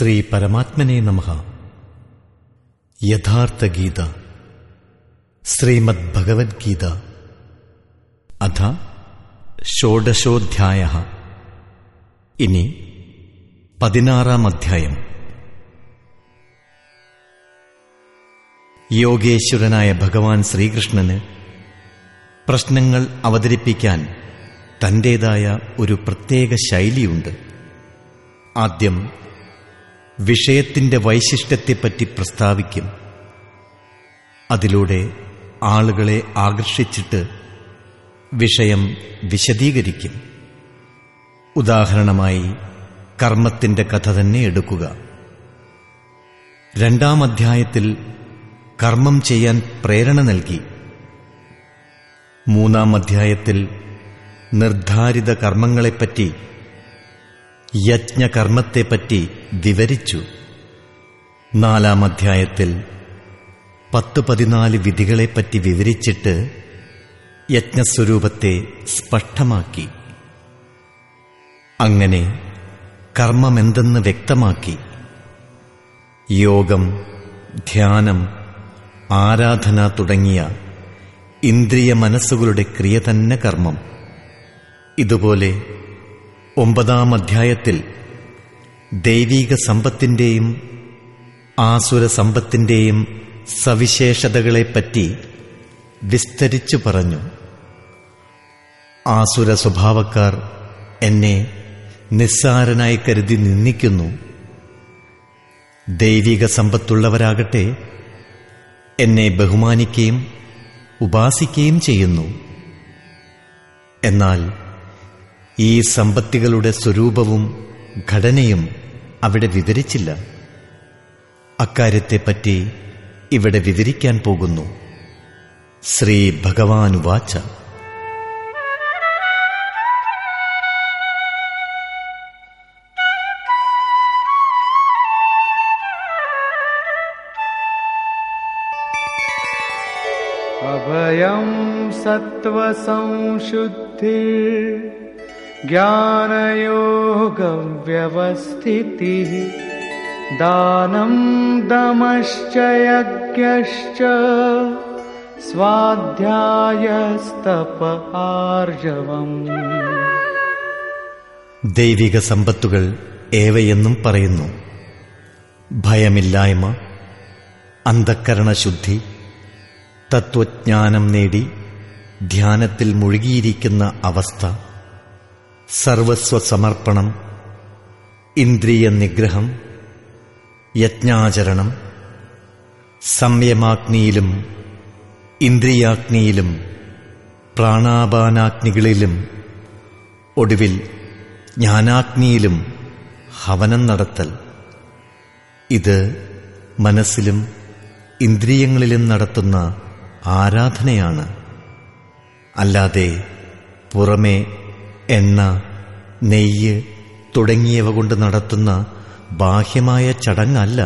ശ്രീ പരമാത്മനെ നമഃ. യഥാർത്ഥ ഗീത. ശ്രീമദ് ഭഗവത്ഗീത അഥ ഷോഡശോധ്യായ. ഇനി പതിനാറാം അധ്യായം. യോഗേശ്വരനായ ഭഗവാൻ ശ്രീകൃഷ്ണന് പ്രശ്നങ്ങൾ അവതരിപ്പിക്കാൻ തന്റേതായ ഒരു പ്രത്യേക ശൈലിയുണ്ട്. ആദ്യം വിഷയത്തിന്റെ വൈശിഷ്ട്യത്തെപ്പറ്റി പ്രസ്താവിക്കും. അതിലൂടെ ആളുകളെ ആകർഷിച്ചിട്ട് വിഷയം വിശദീകരിക്കും. ഉദാഹരണമായി കർമ്മത്തിന്റെ കഥ തന്നെ എടുക്കുക. രണ്ടാം അധ്യായത്തിൽ കർമ്മം ചെയ്യാൻ പ്രേരണ നൽകി. മൂന്നാം അധ്യായത്തിൽ നിർദ്ധാരിത കർമ്മങ്ങളെപ്പറ്റി യജ്ഞകർമ്മത്തെപ്പറ്റി വിവരിച്ചു. നാലാം അധ്യായത്തിൽ പത്ത് പതിനാല് വിധികളെപ്പറ്റി വിവരിച്ചിട്ട് യജ്ഞസ്വരൂപത്തെ സ്പഷ്ടമാക്കി. അങ്ങനെ കർമ്മമെന്തെന്ന് വ്യക്തമാക്കി. യോഗം ധ്യാനം ആരാധന തുടങ്ങിയ ഇന്ദ്രിയ മനസ്സുകളുടെ ക്രിയ തന്നെ കർമ്മം. ഇതുപോലെ ഒമ്പതാം അധ്യായത്തിൽ ദൈവീക സമ്പത്തിന്റെയും ആസുര സമ്പത്തിന്റെയും സവിശേഷതകളെപ്പറ്റി വിസ്തരിച്ചു പറഞ്ഞു. ആസുര സ്വഭാവക്കാർ എന്നെ നിസ്സാരനായി കരുതി നിന്ദിക്കുന്നു. ദൈവിക സമ്പത്തുള്ളവരാകട്ടെ എന്നെ ബഹുമാനിക്കുകയും ഉപാസിക്കുകയും ചെയ്യുന്നു. എന്നാൽ ഈ സമ്പത്തികളുടെ സ്വരൂപവും ഘടനയും അവിടെ വിവരിച്ചില്ല. അക്കാര്യത്തെപ്പറ്റി ഇവിടെ വിവരിക്കാൻ പോകുന്നു. ശ്രീ ഭഗവാനുവാച. अभयं सत्त्वसंशुद्धिर्ज्ञानयोगव्यवस्थितिः दानं दमश्च यज्ञश्च स्वाध्यायस्तप आर्जवम् ദൈവിക സമ്പത്തുകൾ ഏവയെന്നും പറയുന്നു ഭയമില്ലായ്മ അന്ധക്കരണശുദ്ധി തത്വജ്ഞാനം നേടി ധ്യാനത്തിൽ മുഴുകിയിരിക്കുന്ന അവസ്ഥ സർവസ്വ സമർപ്പണം ഇന്ദ്രിയ നിഗ്രഹം യജ്ഞാചരണം സംയമാഗ്നിയിലും ഇന്ദ്രിയാഗ്നിയിലും പ്രാണാപാനാഗ്നികളിലും ഒടുവിൽ ജ്ഞാനാഗ്നിയിലും ഹവനം നടത്തൽ. ഇത് മനസ്സിലും ഇന്ദ്രിയങ്ങളിലും നടത്തുന്ന ആരാധനയാണ്. അല്ലാതെ പുറമേ എണ്ണ നെയ്യ് തുടങ്ങിയവ കൊണ്ട് നടത്തുന്ന ബാഹ്യമായ ചടങ്ങല്ല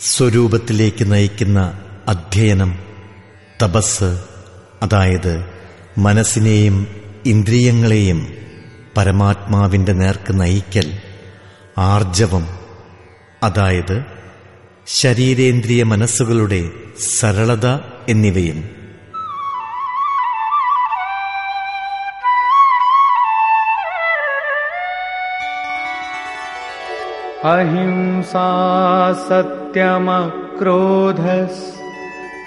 സ്വരൂപത്തിലേക്ക് നയിക്കുന്ന അധ്യയനം തപസ് അതായത് മനസ്സിനെയും ഇന്ദ്രിയങ്ങളെയും പരമാത്മാവിന്റെ നേർക്ക് നയിക്കൽ ആർജവം അതായത് ശരീരേന്ദ്രിയ മനസ്സുകളുടെ സരളത എന്നിവയും. अहिंसा सत्यमक्रोधस्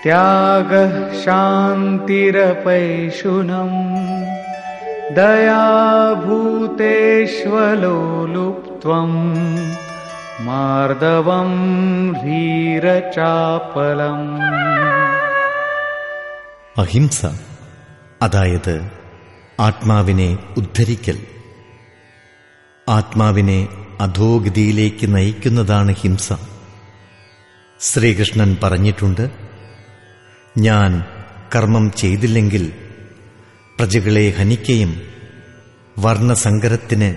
त्यागः शान्तिरपैशुनम् दयाभूतेष्वलोलुप्त्वम् मार्दवम् ധീരചാപലം അഹിംസ അതായത് ആത്മാവിനെ ഉദ്ധരിക്കൽ ആത്മാവിനെ അധോഗതിയിലേക്ക് നയിക്കുന്നതാണ് ഹിംസ. ശ്രീകൃഷ്ണൻ പറഞ്ഞിട്ടുണ്ട് ഞാൻ കർമ്മം ചെയ്തില്ലെങ്കിൽ പ്രജകളെ ഹനിക്കുകയും വർണസങ്കരത്തിന്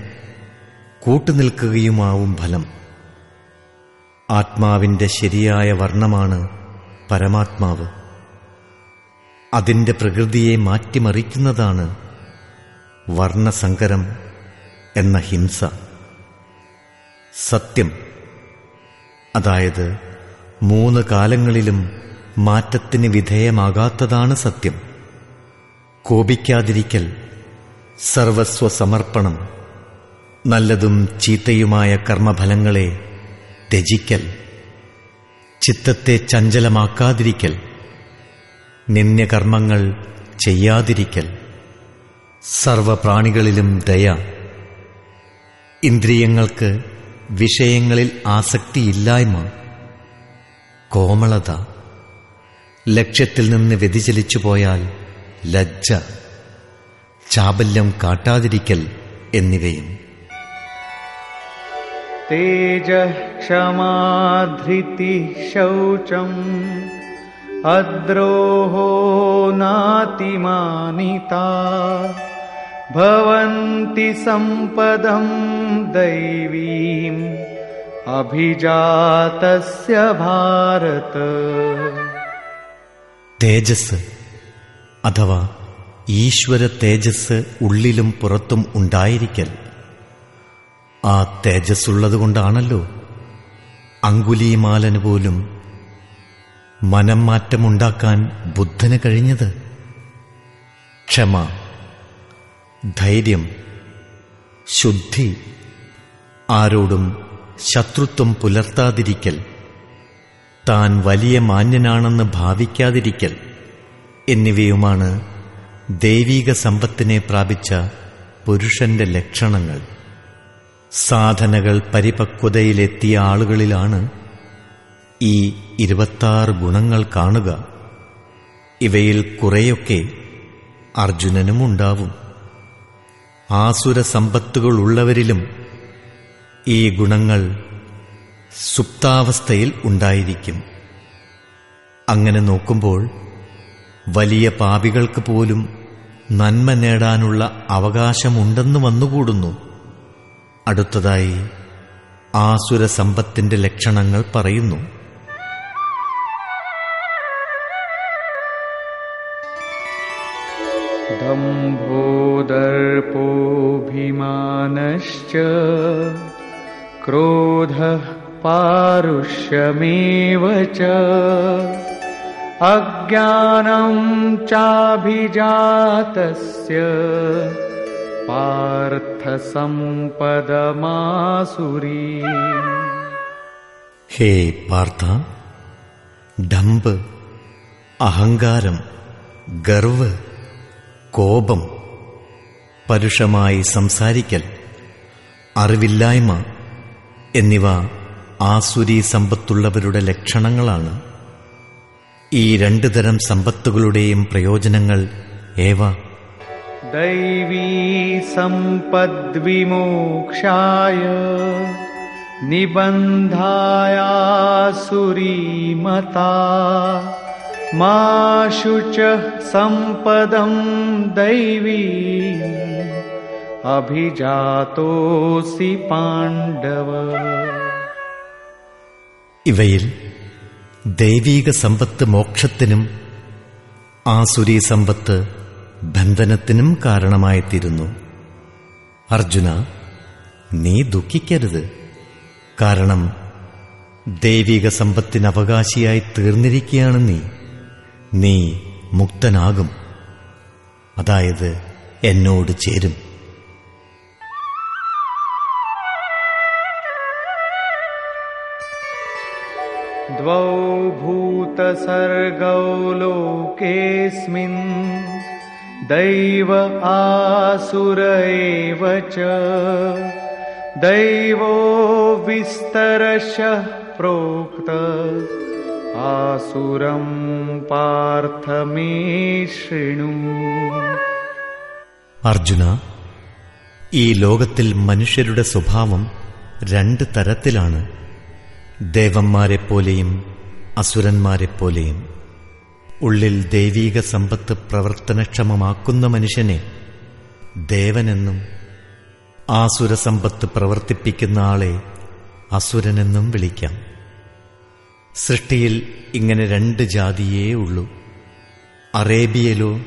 കൂട്ടുനിൽക്കുകയുമാവും ഫലം. ആത്മാവിന്റെ ശരിയായ വർണമാണ് പരമാത്മാവ്. അതിന്റെ പ്രകൃതിയെ മാറ്റിമറിക്കുന്നതാണ് വർണസങ്കരം എന്ന ഹിംസ. സത്യം. അതായത് മൂന്ന് കാലങ്ങളിലും മാറ്റത്തിന് വിധേയമാകാത്തതാണ് സത്യം. കോപിക്കാതിരിക്കൽ സർവസ്വ സമർപ്പണം നല്ലതും ചീത്തയുമായ കർമ്മഫലങ്ങളെ ത്യജിക്കൽ ചിത്തത്തെ ചഞ്ചലമാക്കാതിരിക്കൽ നിന്യകർമ്മങ്ങൾ ചെയ്യാതിരിക്കൽ സർവപ്രാണികളിലും ദയ. ഇന്ദ്രിയങ്ങൾക്ക് വിഷയങ്ങളിൽ ആസക്തിയില്ലായ്മ കോമളത ലക്ഷ്യത്തിൽ നിന്ന് വ്യതിചലിച്ചു പോയാൽ ലജ്ജ ചാബല്യം കാട്ടാതിരിക്കൽ എന്നിവയും. തേജ ക്ഷമാധൃതി ശൗചം അദ്രോഹോ നാതിമാനിതാ ഭവന്തി സമ്പദം दैवीम् अभिजातस्य भारत തേജസ് അഥവാ ഈശ്വര തേജസ് ഉള്ളിലും പുറത്തും ഉണ്ടായിരിക്കൽ ആ തേജസ്സുള്ളതുകൊണ്ടാണല്ലോ അങ്കുലീമാലന് പോലും മനം മാറ്റമുണ്ടാക്കാൻ ബുദ്ധന് കഴിഞ്ഞത് ക്ഷമ ധൈര്യം ശുദ്ധി ആരോടും ശത്രുത്വം പുലർത്താതിരിക്കൽ. താൻ വലിയ മാന്യനാണെന്ന് ഭാവിക്കാതിരിക്കൽ എന്നിവയുമാണ് ദൈവീക സമ്പത്തിനെ പ്രാപിച്ച പുരുഷന്റെ ലക്ഷണങ്ങൾ. സാധനകൾ പരിപക്വതയിലെത്തിയ ആളുകളിലാണ് ഈ ഇരുപത്താറ് ഗുണങ്ങൾ കാണുക. ഇവയിൽ കുറെയൊക്കെ അർജുനനുമുണ്ടാവും. ആസുര സമ്പത്തുകളുള്ളവരിലും ഈ ഗുണങ്ങൾ സുപ്താവസ്ഥയിൽ ഉണ്ടായിരിക്കും. അങ്ങനെ നോക്കുമ്പോൾ വലിയ പാപികൾക്ക് പോലും നന്മ നേടാനുള്ള അവകാശമുണ്ടെന്ന് വന്നുകൂടുന്നു. അടുത്തതായി ആസുര സമ്പത്തിന്റെ ലക്ഷണങ്ങൾ പറയുന്നു. ദംഭോദർപോഭിമാനശ്ച क्रोधः पारुष्यमेव च अज्ञानं चाभिजातस्य पार्थसम्पदमासुरी ഹേ പാർത്ഥ ഡംബ് അഹങ്കാരം ഗർവ് കോപം പരുഷമായി സംസാരിക്കൽ അറിവില്ലായ്മ എന്നിവ ആസുരി സമ്പത്തുള്ളവരുടെ ലക്ഷണങ്ങളാണ്. ഈ രണ്ടു തരം സമ്പത്തുകളുടെയും പ്രയോജനങ്ങൾ ഏവ? ദൈവീ സമ്പദ്വിമോക്ഷായ നിബന്ധായാസുരീമത മാശുച സമ്പദം ദൈവീ അഭിജാതോസി പാണ്ഡവ. ഇവയിൽ ദൈവീക സമ്പത്ത് മോക്ഷത്തിനും ആസുരി സമ്പത്ത് ബന്ധനത്തിനും കാരണമായിത്തീരുന്നു. അർജുന നീ ദുഃഖിക്കരുത്. കാരണം ദൈവിക സമ്പത്തിന് അവകാശിയായി തീർന്നിരിക്കുകയാണ് നീ. നീ മുക്തനാകും. അതായത് എന്നോട് ചേരും. द्वौ भूतसर्गौ लोकेऽस्मिन् दैव आसुर एव च दैवो विस्तरशः प्रोक्त आसुरं पार्थ मे शृणु അർജുന ഈ ലോകത്തിൽ മനുഷ്യരുടെ സ്വഭാവം രണ്ട് തരത്തിലാണ് ദേവന്മാരെപ്പോലെയും അസുരന്മാരെപ്പോലെയും. ഉള്ളിൽ ദൈവീക സമ്പത്ത് പ്രവർത്തനക്ഷമമാക്കുന്ന മനുഷ്യനെ ദേവനെന്നും ആസുരസമ്പത്ത് പ്രവർത്തിപ്പിക്കുന്ന ആളെ അസുരനെന്നും വിളിക്കാം. സൃഷ്ടിയിൽ ഇങ്ങനെ രണ്ട് ജാതിയേ ഉള്ളൂ. അറേബ്യയിലോ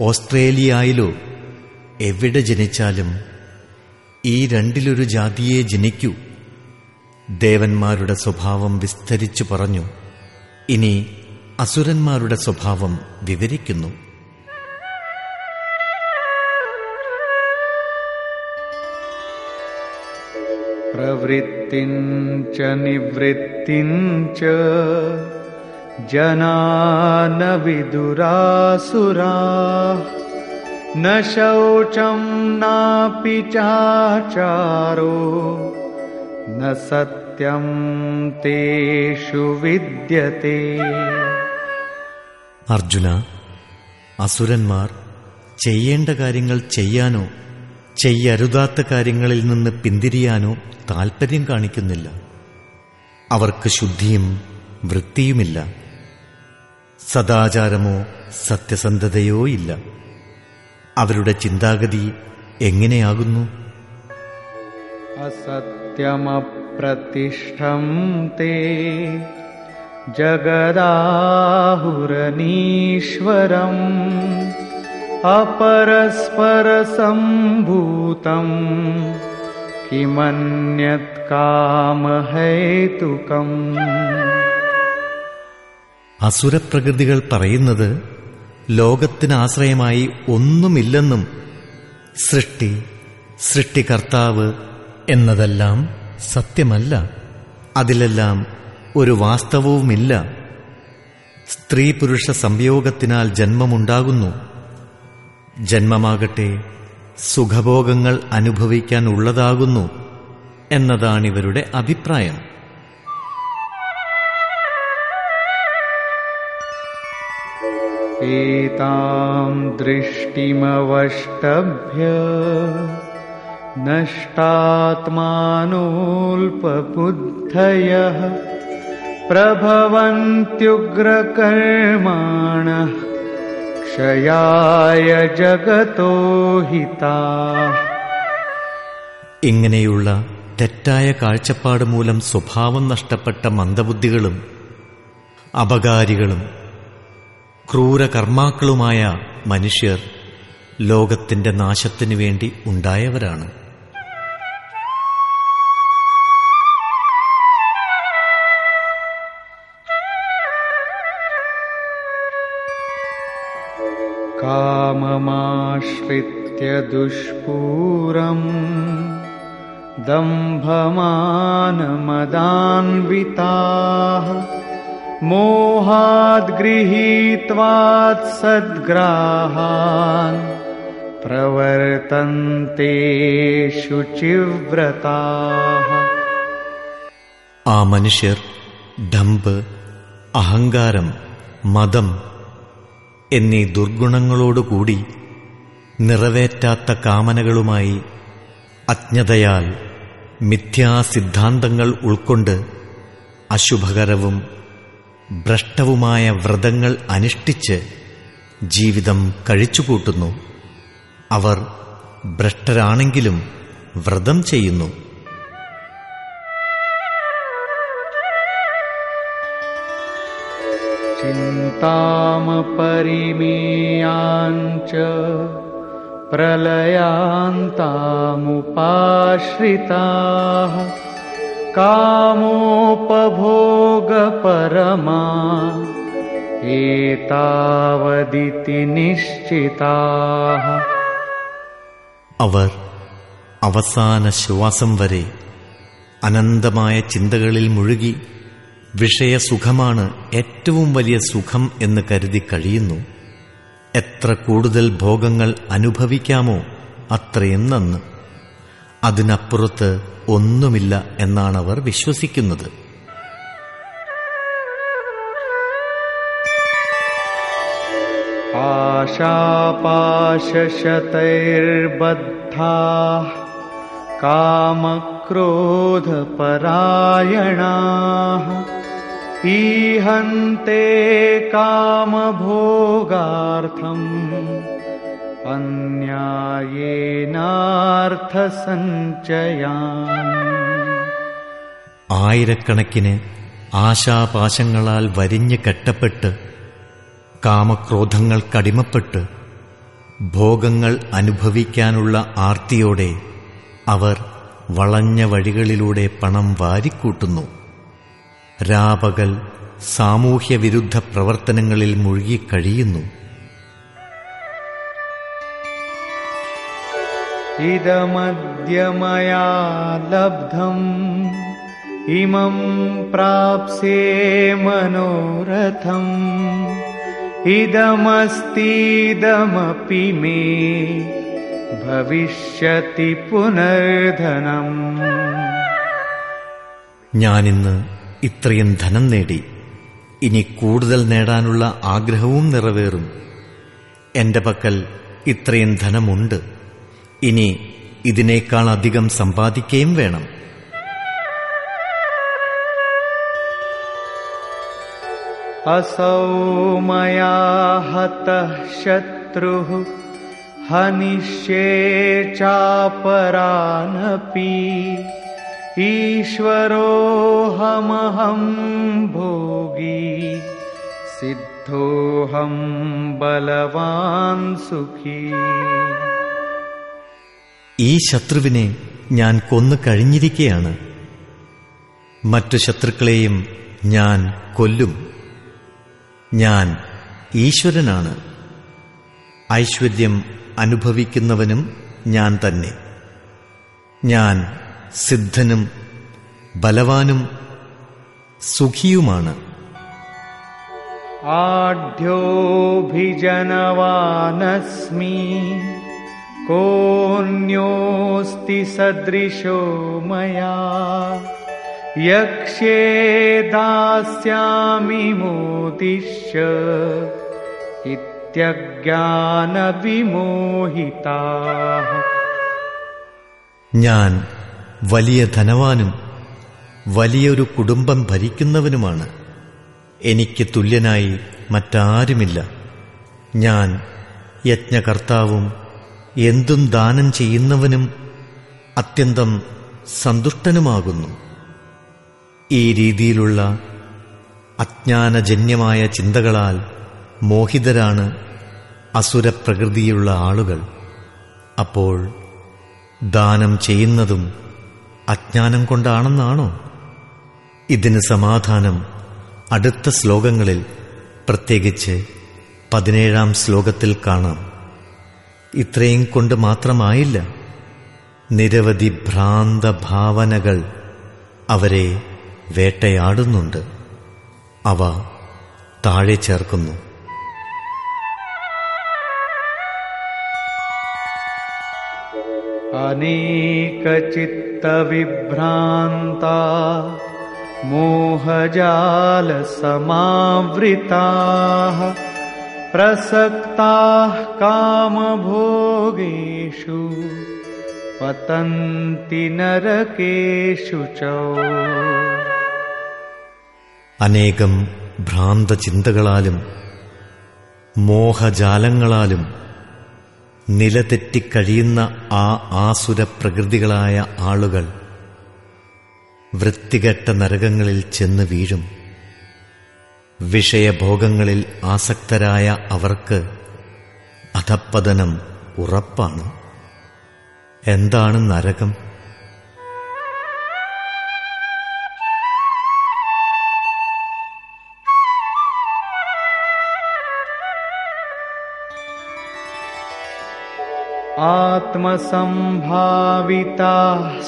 ഓസ്ട്രേലിയയിലോ എവിടെ ജനിച്ചാലും ഈ രണ്ടിലൊരു ജാതിയെ ജനിക്കൂ. ദേവന്മാരുടെ സ്വഭാവം വിസ്തരിച്ചു പറഞ്ഞു ഇനി അസുരന്മാരുടെ സ്വഭാവം വിവരിക്കുന്നു प्रवृत्तिञ्च निवृत्तिञ्च जना न विदुरासुराः न शौचं नापि चाचारो न सत्यं तेषु विद्यते അർജുന അസുരന്മാർ ചെയ്യേണ്ട കാര്യങ്ങൾ ചെയ്യാനോ ചെയ്യരുതാത്ത കാര്യങ്ങളിൽ നിന്ന് പിന്തിരിയാനോ താൽപ്പര്യം കാണിക്കുന്നില്ല അവർക്ക് ശുദ്ധിയും വൃത്തിയുമില്ല സദാചാരമോ സത്യസന്ധതയോ ഇല്ല അവരുടെ ചിന്താഗതി എങ്ങനെയാകുന്നു असत्यमप्रतिष्ठं ते जगदाहुरनीश्वरम् अपरस्परसम्भूतम् किमन्यत् कामहेतुकम् അസുരപ്രകൃതികൾ പറയുന്നത് ലോകത്തിന് ആശ്രയമായി ഒന്നുമില്ലെന്നും സൃഷ്ടി സൃഷ്ടികർത്താവ് എന്നതെല്ലാം സത്യമല്ല അതിലെല്ലാം ഒരു വാസ്തവവുമില്ല സ്ത്രീ പുരുഷ സംയോഗത്തിനാൽ ജന്മമുണ്ടാകുന്നു ജന്മമാകട്ടെ സുഖഭോഗങ്ങൾ അനുഭവിക്കാൻ ഉള്ളതാകുന്നു എന്നതാണിവരുടെ അഭിപ്രായം एतां दृष्टिमवष्टभ्य नष्टात्मानोऽल्पबुद्धयः प्रभवन्त्युग्रकर्माणः क्षयाय जगतो हिताः ഇങ്ങനെയുള്ള തെറ്റായ കാഴ്ചപ്പാട് മൂലം സ്വഭാവം നഷ്ടപ്പെട്ട മന്ദബുദ്ധികളും അപകാരികളും ക്രൂരകർമാക്കളുമായ മനുഷ്യർ ലോകത്തിന്റെ നാശത്തിനു വേണ്ടി ഉണ്ടായവരാണ് माश्वित्य दुष्पूरम् दम्भमानमदान्विताः मोहाद्गृहीत्वात् सद्ग्राहान् प्रवर्तन्ते शुचिव्रताः। आ मनुष्यर् दम्भ अहङ्गारम् मदम् എന്നീ ദുർഗുണങ്ങളോടുകൂടി നിറവേറ്റാത്ത കാമനകളുമായി അജ്ഞതയാൽ മിഥ്യാസിദ്ധാന്തങ്ങൾ ഉൾക്കൊണ്ട് അശുഭകരവും ഭ്രഷ്ടവുമായ വ്രതങ്ങൾ അനുഷ്ഠിച്ച് ജീവിതം കഴിച്ചുകൂട്ടുന്നു. അവർ ഭ്രഷ്ടരാണെങ്കിലും വ്രതം ചെയ്യുന്നു. चिन्तामपरिमेयाञ्च प्रलयान्तामुपाश्रिताः कामोपभोगपरमा एतावदिति निश्चिताः അവർ അവസാന ശ്വാസം വരെ അനന്തമായ ചിന്തകളിൽ മുഴുകി വിഷയസുഖമാണ് ഏറ്റവും വലിയ സുഖം എന്ന് കരുതി കഴിയുന്നു. എത്ര കൂടുതൽ ഭോഗങ്ങൾ അനുഭവിക്കാമോ അത്രയും നന്ന്. അതിനപ്പുറത്ത് ഒന്നുമില്ല എന്നാണവർ വിശ്വസിക്കുന്നത്. ആശാപാശതൈർബദ്ധാ കാമക്രോധപരായണാ ईहन्ते कामभोगार्थम् अन्यायेनार्थसञ्चयान् ആയിരക്കണക്കിന് ആശാപാശങ്ങളാൽ വരിഞ്ഞ് കെട്ടപ്പെട്ട് കാമക്രോധങ്ങൾക്കടിമപ്പെട്ട് ഭോഗങ്ങൾ അനുഭവിക്കാനുള്ള ആർത്തിയോടെ അവർ വളഞ്ഞ വഴികളിലൂടെ പണം വാരിക്കൂട്ടുന്നു രാപകൽ സാമൂഹ്യവിരുദ്ധ പ്രവർത്തനങ്ങളിൽ മുഴുകിക്കഴിയുന്നു. ലബ്ധം ഇമം പ്രാപ്സേ മനോരഥം. ഇതമസ്തിദമപി മേ ഭവിഷ്യത്തി പുനർധനം. ഞാനിന്ന് ഇത്രയും ധനം നേടി ഇനി കൂടുതൽ നേടാനുള്ള ആഗ്രഹവും നിറവേറും എന്റെ പക്കൽ ഇത്രയും ധനമുണ്ട് ഇനി ഇതിനേക്കാൾ അധികം സമ്പാദിക്കുകയും വേണം असौ मया हतः शत्रुः हनिष्ये चापरानपि ईश्वरोऽहमहं भोगी सिद्धोऽहं बलवान् सुखी ഈ ശത്രുവിനെ ഞാൻ കൊന്നു കഴിഞ്ഞിരിക്കുകയാണ് മറ്റു ശത്രുക്കളെയും ഞാൻ കൊല്ലും ഞാൻ ഈശ്വരനാണ് ഐശ്വര്യം അനുഭവിക്കുന്നവനും ഞാൻ തന്നെ ഞാൻ സിദ്ധനും ബലവാനും സുഖിയുമാണ്. ആഢ്യോഭിജനവാനസ്മി കോന്യോസ്തി സദൃശോ മയാ. യക്ഷേദാസ്യാമി മോതിഷ മോദിഷ ഞാൻ വലിയ ധനവാനും വലിയൊരു കുടുംബം ഭരിക്കുന്നവനുമാണ്. എനിക്ക് തുല്യനായി മറ്റാരുമില്ല. ഞാൻ യജ്ഞകർത്താവും എന്തും ദാനം ചെയ്യുന്നവനും അത്യന്തം സന്തുഷ്ടനുമാകുന്നു. ഈ രീതിയിലുള്ള അജ്ഞാനജന്യമായ ചിന്തകളാൽ മോഹിതരാണ് അസുരപ്രകൃതിയുള്ള ആളുകൾ. അപ്പോൾ ദാനം ചെയ്യുന്നതും അജ്ഞാനം കൊണ്ടാണെന്നാണോ? ഇതിന് സമാധാനം അടുത്ത ശ്ലോകങ്ങളിൽ പ്രത്യേകിച്ച് പതിനേഴാം ശ്ലോകത്തിൽ കാണാം. ഇത്രയും കൊണ്ട് മാത്രമായില്ല നിരവധി ഭ്രാന്ത ഭാവനകൾ അവരെ വേട്ടയാടുന്നുണ്ട്. അവ താഴെ ചേർക്കുന്നു. अनेकचित्तविभ्रान्ता मोहजालसमावृताः प्रसक्ताः कामभोगेषु पतन्ति नरकेषु च അനേകം ഭ്രാന്ത ചിന്തകളാലും മോഹജാലങ്ങളാലും നിലതെറ്റിക്കഴിയുന്ന ആ ആസുര പ്രകൃതികളായ ആളുകൾ വൃത്തികെട്ട നരകങ്ങളിൽ ചെന്ന് വീഴും. വിഷയഭോഗങ്ങളിൽ ആസക്തരായ അവർക്ക് അധപ്പതനം ഉറപ്പാണ്. എന്താണ് നരകം? आत्मसम्भाविताः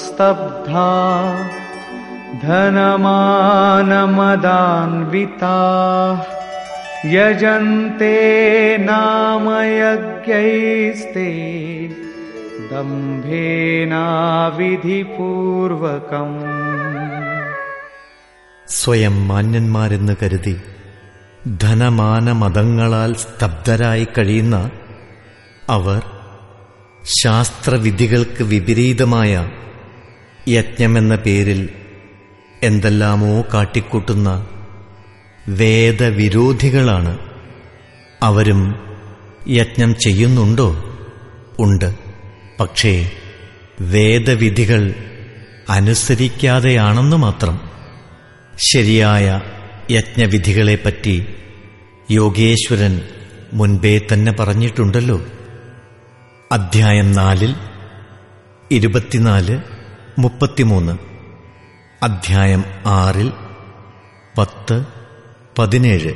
स्तब्धा धनमानमदान्विताः यजन्ते नाम यज्ञैस्ते दम्भेनाविधिपूर्वकम् സ്വയം മാന്യന്മാരെന്ന് കരുതി ധനമാന മതങ്ങളാൽ സ്തബ്ധരായി കഴിയുന്ന അവർ ശാസ്ത്രവിധികൾക്ക് വിപരീതമായ യജ്ഞമെന്ന പേരിൽ എന്തെല്ലാമോ കാട്ടിക്കൂട്ടുന്ന വേദവിരോധികളാണ് അവരും യജ്ഞം ചെയ്യുന്നുണ്ടോ? ഉണ്ട്. പക്ഷേ വേദവിധികൾ അനുസരിക്കാതെയാണെന്ന് മാത്രം. ശരിയായ യജ്ഞവിധികളെപ്പറ്റി യോഗേശ്വരൻ മുൻപേ തന്നെ പറഞ്ഞിട്ടുണ്ടല്ലോ. അധ്യായം നാലിൽ ഇരുപത്തിനാല് മുപ്പത്തിമൂന്ന്. അധ്യായം ആറിൽ പത്ത് പതിനേഴ്.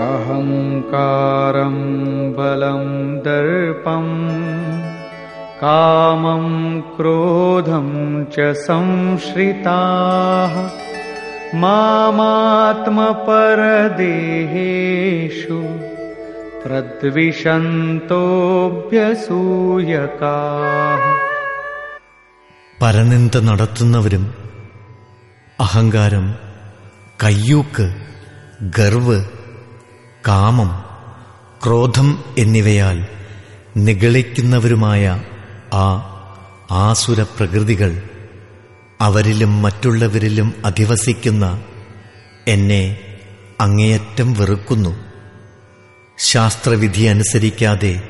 അഹങ്കാരം ബലം ദർപ്പം कामं क्रोधं च संश्रिताः मामात्मपरदेहेषु प्रद्विषन्तोऽभ्यसूयकाः പരനിന്ദ നടത്തുന്നവരും അഹങ്കാരം കയ്യൂക്ക് ഗർവ് കാമം ക്രോധം എന്നിവയാൽ നിഗളിക്കുന്നവരുമായ ആ ആസുര പ്രകൃതികൾ അവരിലും മറ്റുള്ളവരിലും അധിവസിക്കുന്ന എന്നെ അങ്ങേയറ്റം വെറുക്കുന്നു. ശാസ്ത്രവിധി അനുസരിക്കാതെ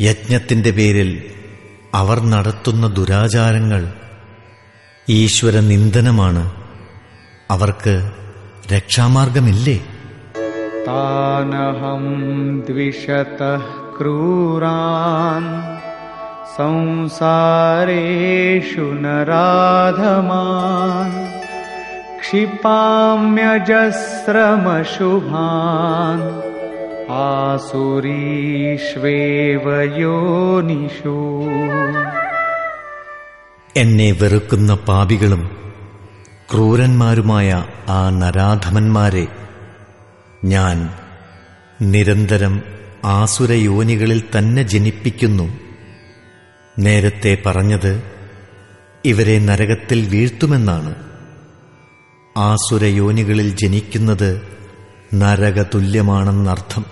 യജ്ഞത്തിന്റെ പേരിൽ അവർ നടത്തുന്ന ദുരാചാരങ്ങൾ ഈശ്വര നിന്ദനമാണ് അവർക്ക് രക്ഷാമാർഗമില്ലേ? താനഹം ദ്വിഷത ക്രൂരാൻ संसारेषु नराधमान् क्षिपाम्यजस्रमशुभान् आसुरीष्वेव योनिषु എന്നെ വെറുക്കുന്ന പാപികളും ക്രൂരന്മാരുമായ ആ നരാധമന്മാരെ ഞാൻ നിരന്തരം ആസുരയോനികളിൽ തന്നെ ജനിപ്പിക്കുന്നു നേരത്തെ പറഞ്ഞത് ഇവരെ നരകത്തിൽ വീഴ്ത്തുമെന്നാണ്. ആസുരയോനികളിൽ ജനിക്കുന്നത് നരകതുല്യമാണെന്നർത്ഥം.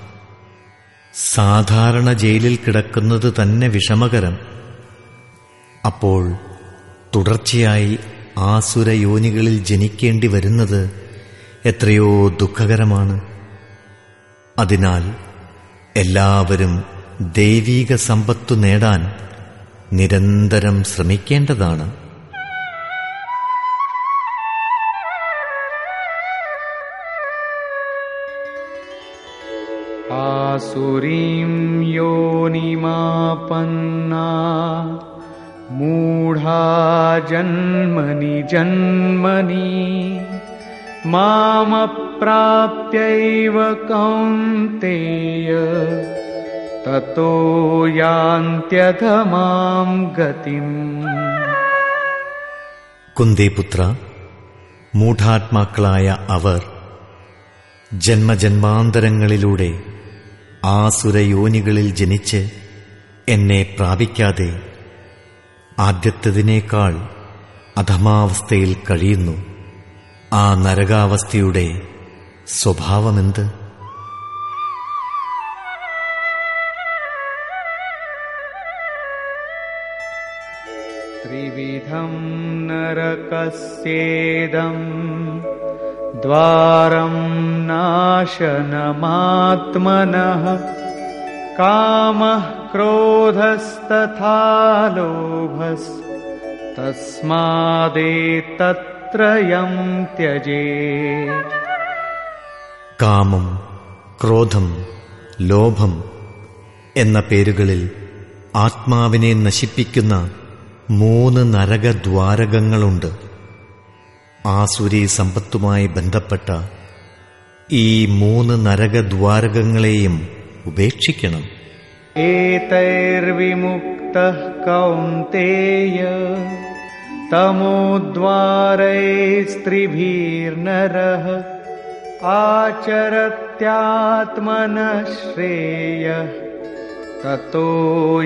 സാധാരണ ജയിലിൽ കിടക്കുന്നത് തന്നെ വിഷമകരം. അപ്പോൾ തുടർച്ചയായി ആസുരയോനികളിൽ ജനിക്കേണ്ടി വരുന്നത് എത്രയോ ദുഃഖകരമാണ്. അതിനാൽ എല്ലാവരും ദൈവീക സമ്പത്തു നേടാൻ നിരന്തരം ശ്രമിക്കേണ്ടതാണ്. ആസുരീം യോനിമാപന്ന മൂഢാ ജന്മനി ജന്മനി മാമപ്രാപ്യൈവ കൗന്തേയ ततो ഗതിം കുന്തിപുത്ര മൂഢാത്മാക്കളായ അവർ ജന്മജന്മാന്തരങ്ങളിലൂടെ ആസുരയോനികളിൽ ജനിച്ച് എന്നെ പ്രാപിക്കാതെ ആദ്യത്തതിനേക്കാൾ അധമാവസ്ഥയിൽ കഴിയുന്നു. ആ നരകാവസ്ഥയുടെ സ്വഭാവമെന്ത്? त्रिविधं नरकस्येदम् द्वारं नाशनमात्मनः कामः क्रोधस्तथा लोभस् तस्मादेतत्त्रयं त्यजे കാമം ക്രോധം ലോഭം എന്ന പേരുകളിൽ ആത്മാവിനെ നശിപ്പിക്കുന്ന മൂന്ന് നരകദ്വാരകങ്ങളുണ്ട്. ആസുരി സമ്പത്തുമായി ബന്ധപ്പെട്ട ഈ മൂന്ന് നരകദ്വാരകങ്ങളെയും ഉപേക്ഷിക്കണം. ഏതൈർവിമുക്ത കൗന്തേയ തമോദ്വാരൈ സ്ത്രീഭീർണര ആചരത്യാത്മനശ്രേയ ततो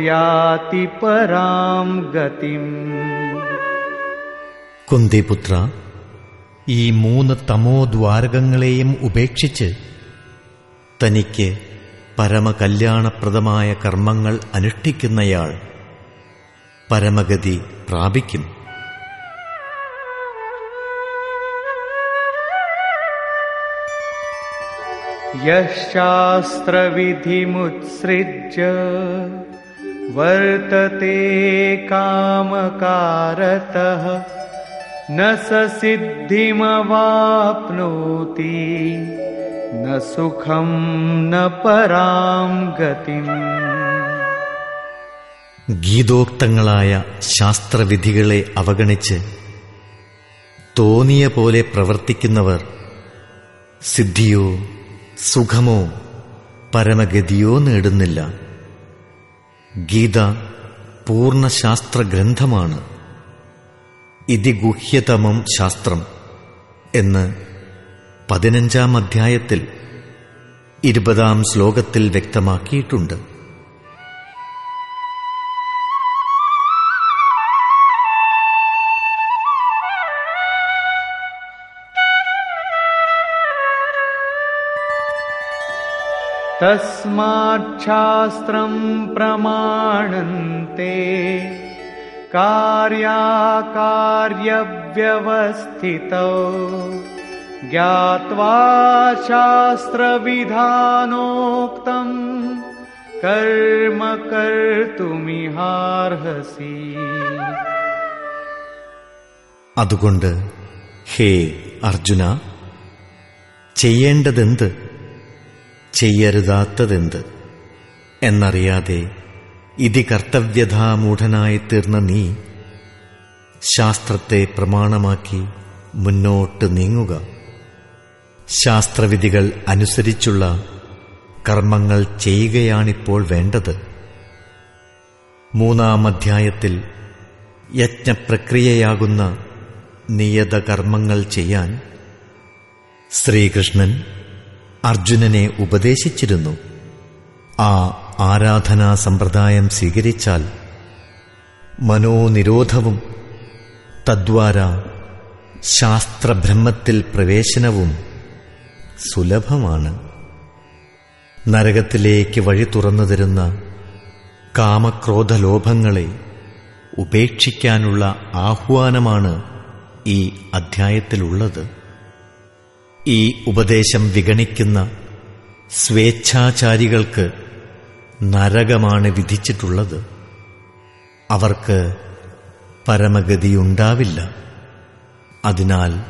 याति परां गतिम् കുന്തിപുത്ര ഈ മൂന്ന് തമോദ്വാരകങ്ങളെയും ഉപേക്ഷിച്ച് തനിക്ക് പരമകല്യാണപ്രദമായ കർമ്മങ്ങൾ അനുഷ്ഠിക്കുന്നയാൾ പരമഗതി പ്രാപിക്കും यः शास्त्रविधिमुत्सृज्य वर्तते कामकारतः न स सिद्धिमवाप्नोति न सुखं न परां गतिम् ഗീതോക്തങ്ങളായ ശാസ്ത്രവിധികളെ അവഗണിച്ച് തോന്നിയ പോലെ പ്രവർത്തിക്കുന്നവർ സിദ്ധിയോ സുഖമോ പരമഗതിയോ നേടുന്നില്ല. ഗീത പൂർണ ശാസ്ത്രഗ്രന്ഥമാണ് ഇതി ഗുഹ്യതമം ശാസ്ത്രം എന്ന് പതിനഞ്ചാം അധ്യായത്തിൽ ഇരുപതാം ശ്ലോകത്തിൽ വ്യക്തമാക്കിയിട്ടുണ്ട്. तस्माच्छास्त्रं प्रमाणन्ते कार्याकार्यव्यवस्थितौ ज्ञात्वा शास्त्रविधानोक्तम् कर्म कर्तुमिहार्हसि അതുകൊണ്ട് ഹേ അർജുന ചെയ്യേണ്ടതെന്ത് ചെയ്യരുതാത്തതെന്ത്? എന്നറിയാതെ ഇതി കർത്തവ്യഥാമൂഢനായി തീർന്ന നീ ശാസ്ത്രത്തെ പ്രമാണമാക്കി മുന്നോട്ട് നീങ്ങുക. ശാസ്ത്രവിധികൾ അനുസരിച്ചുള്ള കർമ്മങ്ങൾ ചെയ്യുകയാണിപ്പോൾ വേണ്ടത്. മൂന്നാം അധ്യായത്തിൽ യജ്ഞപ്രക്രിയയാകുന്ന നിയത കർമ്മങ്ങൾ ചെയ്യാൻ ശ്രീകൃഷ്ണൻ അർജുനനെ ഉപദേശിച്ചിരുന്നു. ആ ആരാധനാ സമ്പ്രദായം സ്വീകരിച്ചാൽ മനോനിരോധവും തദ്വാര ശാസ്ത്രബ്രഹ്മത്തിൽ പ്രവേശനവും സുലഭമാണ്. നരകത്തിലേക്ക് വഴി തുറന്നു തരുന്ന കാമക്രോധലോഭങ്ങളെ ഉപേക്ഷിക്കാനുള്ള ആഹ്വാനമാണ് ഈ അധ്യായത്തിലുള്ളത്. ഈ ഉപദേശം വിഗണിക്കുന്ന സ്വേച്ഛാചാരികൾക്ക് നരകമാണ് വിധിച്ചിട്ടുള്ളത്. അവർക്ക് പരമഗതിയുണ്ടാവില്ല. അതിനാൽ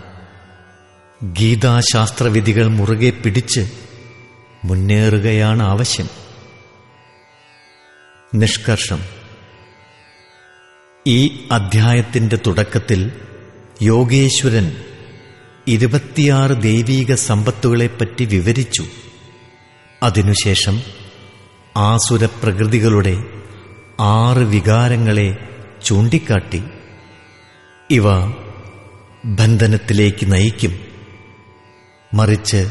ഗീതാശാസ്ത്രവിധികൾ മുറുകെ പിടിച്ച് മുന്നേറുകയാണ് ആവശ്യം. നിഷ്കർഷം. ഈ അധ്യായത്തിന്റെ തുടക്കത്തിൽ യോഗേശ്വരൻ ഇരുപത്തിയാറ് ദൈവീക സമ്പത്തുകളെപ്പറ്റി വിവരിച്ചു. അതിനുശേഷം ആസുരപ്രകൃതികളുടെ ആറ് വികാരങ്ങളെ ചൂണ്ടിക്കാട്ടി. ഇവ ബന്ധനത്തിലേക്ക് നയിക്കും. മറിച്ച്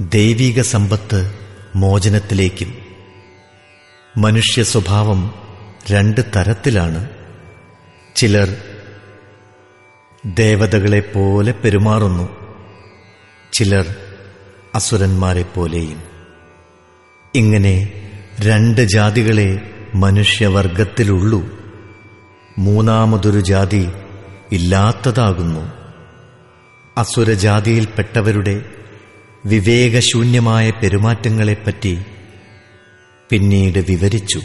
ദൈവീക സമ്പത്ത് മോചനത്തിലേക്കും. മനുഷ്യ സ്വഭാവം രണ്ട് തരത്തിലാണ്. ചിലർ ദേവതകളെപ്പോലെ പെരുമാറുന്നു. ചിലർ അസുരന്മാരെ അസുരന്മാരെപ്പോലെയും. ഇങ്ങനെ രണ്ട് ജാതികളെ മനുഷ്യവർഗത്തിലുള്ളൂ. മൂന്നാമതൊരു ജാതി ഇല്ലാത്തതാകുന്നു. അസുരജാതിയിൽപ്പെട്ടവരുടെ വിവേകശൂന്യമായ പെരുമാറ്റങ്ങളെപ്പറ്റി പിന്നീട് വിവരിച്ചു.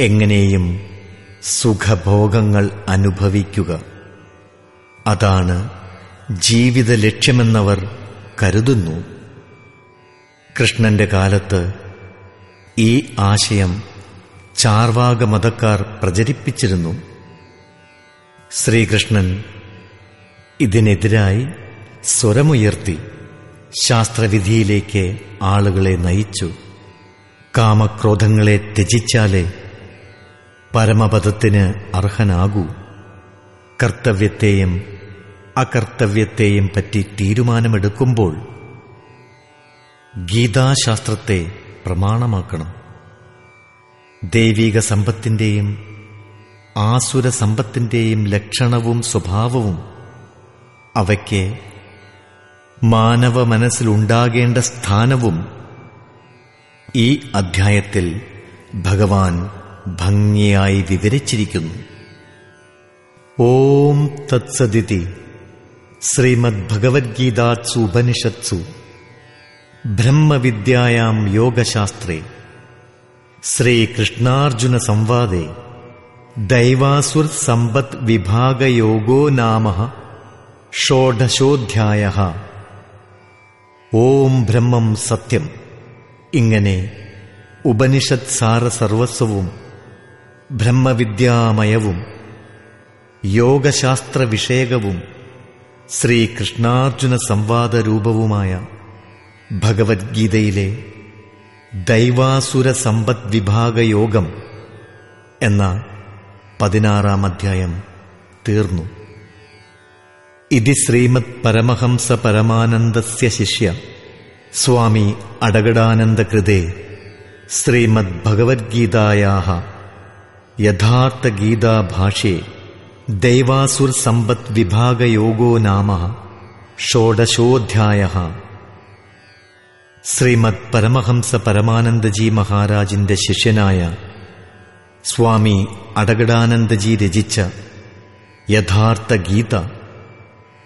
എങ്ങനെയും സുഖഭോഗങ്ങൾ അനുഭവിക്കുക. അതാണ് ജീവിത ലക്ഷ്യമെന്നവർ കരുതുന്നു. കൃഷ്ണന്റെ കാലത്ത് ഈ ആശയം ചാർവാക മതക്കാർ പ്രചരിപ്പിച്ചിരുന്നു. ശ്രീകൃഷ്ണൻ ഇതിനെതിരായി സ്വരമുയർത്തി ശാസ്ത്രവിധിയിലേക്ക് ആളുകളെ നയിച്ചു. കാമക്രോധങ്ങളെ ത്യജിച്ചാലേ പരമപദത്തിന് അർഹനാകൂ. കർത്തവ്യത്തെയും അകർത്തവ്യത്തെയും പറ്റി തീരുമാനമെടുക്കുമ്പോൾ ഗീതാശാസ്ത്രത്തെ പ്രമാണമാക്കണം. ദൈവിക സമ്പത്തിന്റെയും ആസുര സമ്പത്തിന്റെയും ലക്ഷണവും സ്വഭാവവും അവയ്ക്ക് മാനവ മനസ്സിലുണ്ടാകേണ്ട സ്ഥാനവും ഈ അധ്യായത്തിൽ ഭഗവാൻ ഭംഗിയായി വിവരിച്ചിരിക്കുന്നു. ഓം തത്സദിതി. ശ്രീമദ്ഭഗവത്ഗീതാത്സു ഉപനിഷത്സു ബ്രഹ്മവിദ്യായാം യോഗശാസ്ത്രേ ശ്രീകൃഷ്ണാർജുന സംവാദേ ദൈവാസുർ സമ്പദ് വിഭാഗയോഗോ നാമ ഷോഡശോധ്യായ ഓം ബ്രഹ്മം സത്യം ഇങ്ങനെ ഉപനിഷത് സാര സർവസ്വവും ബ്രഹ്മവിദ്യാമയവും യോഗശാസ്ത്ര വിഷയകവും ശ്രീകൃഷ്ണാർജുന സംവാദരൂപവുമായ ഭഗവത്ഗീതയിലെ ദൈവാസുര സമ്പദ് വിഭാഗ യോഗം എന്ന പതിനാറാം അധ്യായം തീർന്നു. ഇതി ശ്രീമത് പരമഹംസ പരമാനന്ദസ്യ ശിഷ്യ സ്വാമി അടകടാനന്ദകൃതേ ശ്രീമദ് ഭഗവത്ഗീതായാ യഥാർത്ഥഗീതാഭാഷേ ദൈവാസുർ സമ്പത് വിഭാഗയോഗോ നാമ ഷോഡശോധ്യായ. ശ്രീമദ് പരമഹംസ പരമാനന്ദജി മഹാരാജിന്റെ ശിഷ്യനായ സ്വാമി അടകടാനന്ദജി രചിച്ച യഥാർത്ഥ ഗീത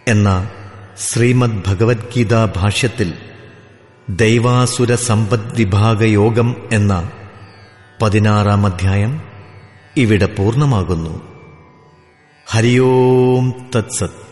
എന്ന ശ്രീമദ് ഭഗവത്ഗീതാ ഭാഷ്യത്തിൽ ദൈവാസുര സമ്പദ് വിഭാഗയോഗം എന്ന പതിനാറാം അധ്യായം ഇവിടെ പൂർണമാകുന്നു. हरि ओम् तत्सत्